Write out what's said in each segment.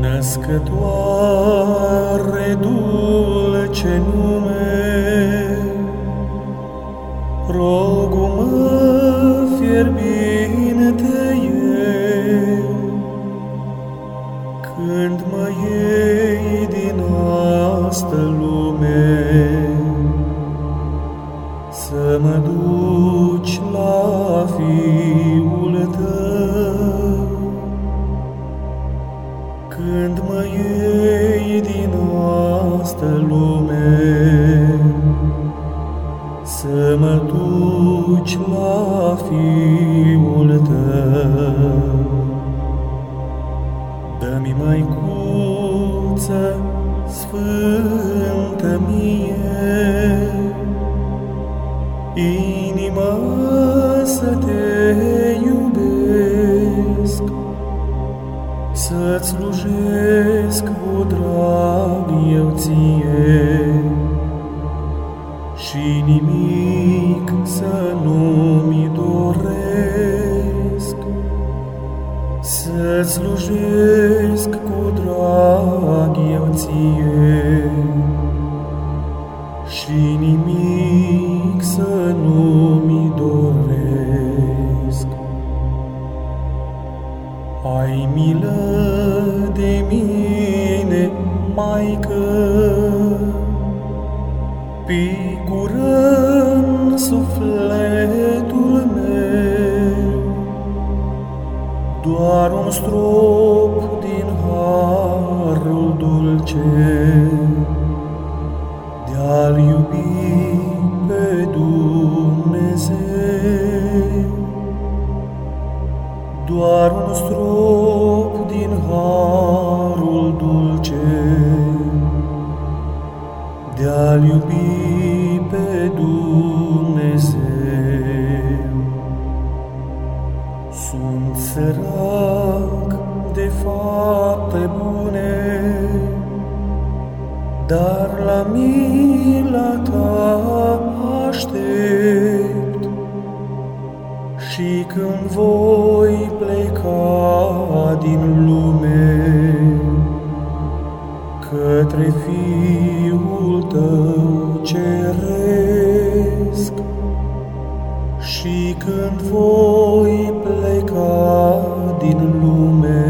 Născătoare dulce nume, Rogu-mă fierbinte eu, Când mă iei din astă lume, Să mă duci la Fiul Când mă iei din astă lume, Să mă duci la Fiul Tău. Dă-mi, Măicuță, sfântă mie, Inima să te iubesc, Să-ți slujesc cu drag eu ție, Și nimic să nu-mi doresc, Să-ți slujesc cu drag eu ție, Și nimic să nu-mi doresc. Ai milă de mine, Maică, picură sufletul meu, doar un strop din harul dulce de-al iubi pe Dumnezeu. Doar un strop din harul dulce de-al iubi pe Dumnezeu. Sunt sărac de fapte bune, dar la mila ta aștept. Și când voi pleca din lume către Fiul tău ceresc, și când voi pleca din lume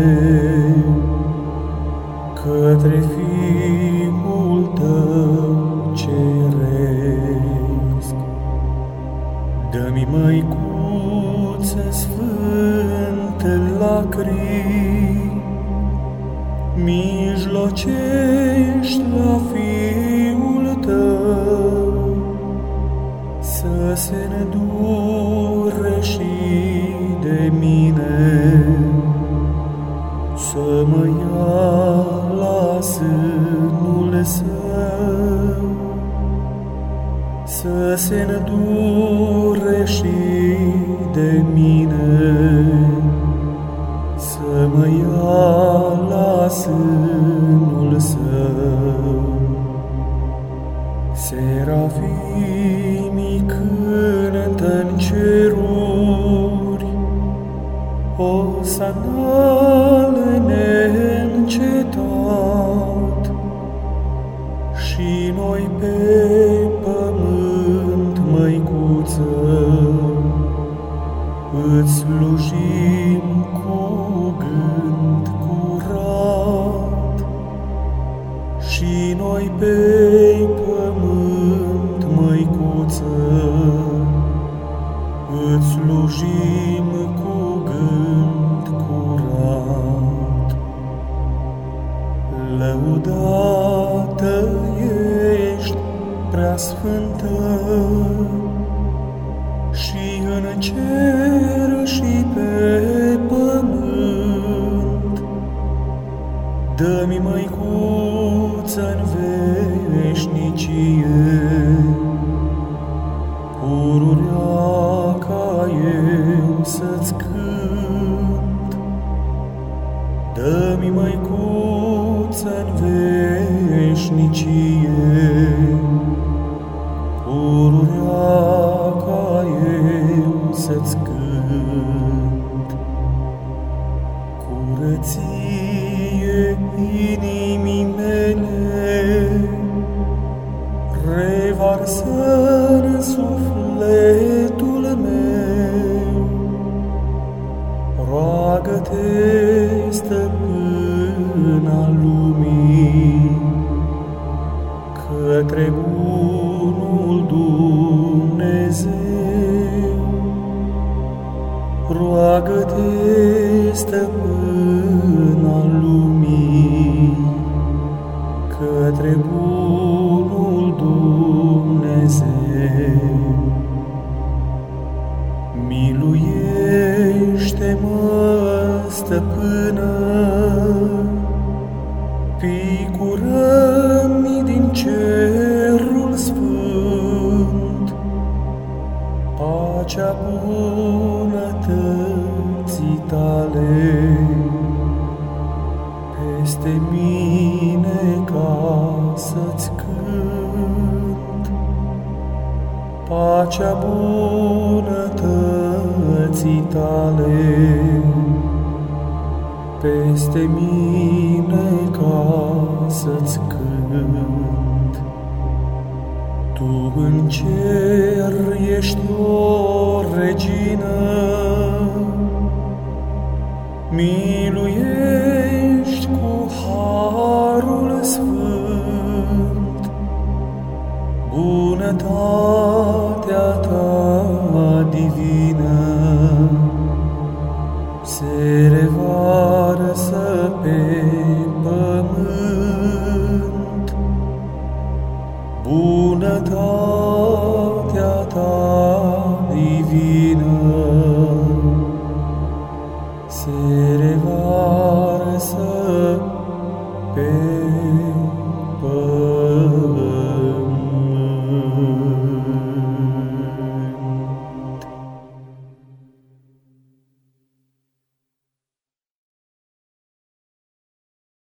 către Fiul tău ceresc. Dă-mi, măicuță sfântă lacrimi, Mijlocești la Fiul tău, Să se nedure și de mine, Să mă ia la sânul său, să se nedure și de mine, sanale neîncetat, și noi pe pământ, măicuță, îți slujim cu gând curat. Și noi pe pământ, măicuță, îți slujim prea sfântă, și în cer și pe pământ. Dă-mi, măicuță, în veșnicie, pururea ca eu să-ți cânt. Dă-mi, măicuță, în veșnicie, eu să-ți cânt. Curăție inimii mele, revarsă în sufletul meu. Roagă-te, stăpâna lumii, către Roagă-te, stăpâna lumii, către bunul Dumnezeu. Miluiește-mă, stăpână, picură-mi din cerul sfânt, pacea bunătății tale peste mine ca să-ți cânt. Pacea bunătății tale peste mine ca să-ți cânt. Tu în cer ești o regină, miluiești cu harul sfânt, bunătatea ta divină se revarsă pe pământ. Bunătatea